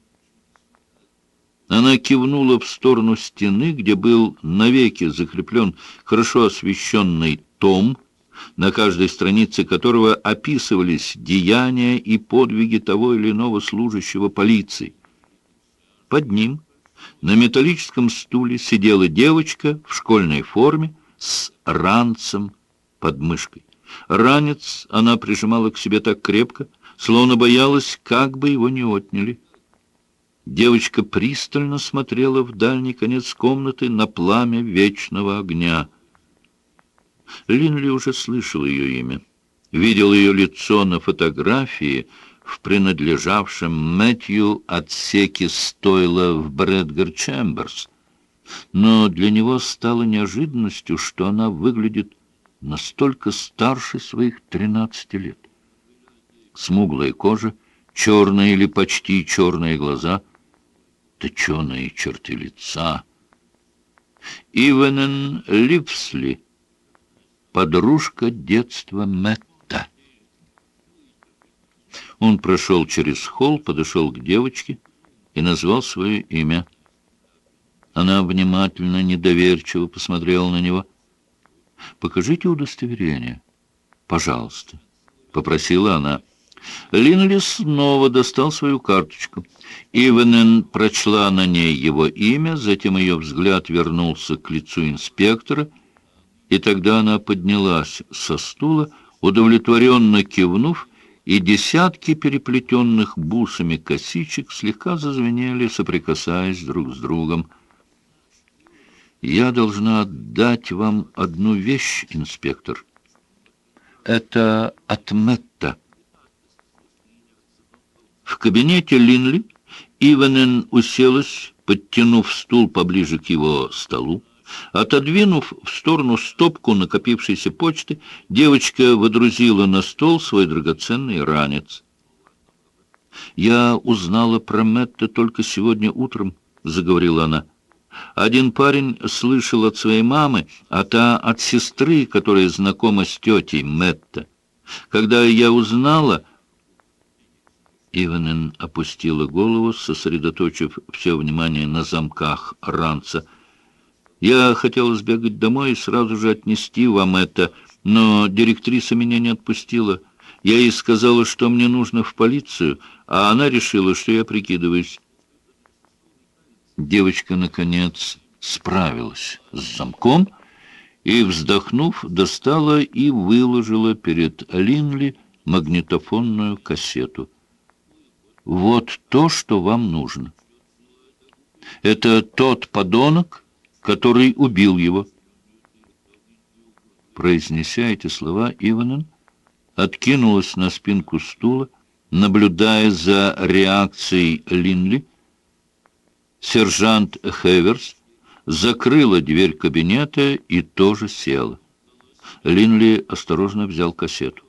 Она кивнула в сторону стены, где был навеки закреплен хорошо освещенный том, на каждой странице которого описывались деяния и подвиги того или иного служащего полиции. Под ним на металлическом стуле сидела девочка в школьной форме с ранцем под мышкой. Ранец она прижимала к себе так крепко, словно боялась, как бы его не отняли. Девочка пристально смотрела в дальний конец комнаты на пламя вечного огня — Линли уже слышал ее имя. Видел ее лицо на фотографии в принадлежавшем Мэтью отсеке стойла в Брэдгар Чемберс. Но для него стало неожиданностью, что она выглядит настолько старше своих тринадцати лет. Смуглая кожа, черные или почти черные глаза, точеные черты лица. Ивенен Ливсли — подружка детства Мэтта. Он прошел через холл, подошел к девочке и назвал свое имя. Она внимательно, недоверчиво посмотрела на него. «Покажите удостоверение, пожалуйста», — попросила она. Линли снова достал свою карточку. Ивенен прочла на ней его имя, затем ее взгляд вернулся к лицу инспектора — и тогда она поднялась со стула, удовлетворенно кивнув, и десятки переплетенных бусами косичек слегка зазвенели, соприкасаясь друг с другом. «Я должна отдать вам одну вещь, инспектор. Это от Мэтта». В кабинете Линли Иванен уселась, подтянув стул поближе к его столу. Отодвинув в сторону стопку накопившейся почты, девочка водрузила на стол свой драгоценный ранец. «Я узнала про Мэтта только сегодня утром», — заговорила она. «Один парень слышал от своей мамы, а та от сестры, которая знакома с тетей Мэтта. Когда я узнала...» Иванен опустила голову, сосредоточив все внимание на замках ранца — я хотел сбегать домой и сразу же отнести вам это, но директриса меня не отпустила. Я ей сказала, что мне нужно в полицию, а она решила, что я прикидываюсь. Девочка, наконец, справилась с замком и, вздохнув, достала и выложила перед Линли магнитофонную кассету. «Вот то, что вам нужно. Это тот подонок, который убил его». Произнеся эти слова, Иванен откинулась на спинку стула, наблюдая за реакцией Линли. Сержант Хеверс закрыла дверь кабинета и тоже села. Линли осторожно взял кассету.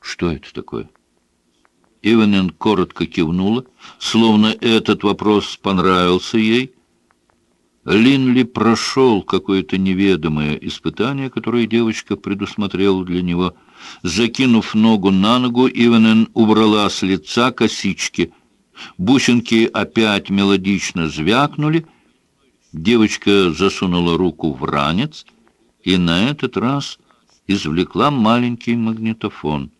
«Что это такое?» Иванен коротко кивнула, словно этот вопрос понравился ей. Линли прошел какое-то неведомое испытание, которое девочка предусмотрела для него. Закинув ногу на ногу, Иванен убрала с лица косички. Бусинки опять мелодично звякнули. Девочка засунула руку в ранец и на этот раз извлекла маленький магнитофон —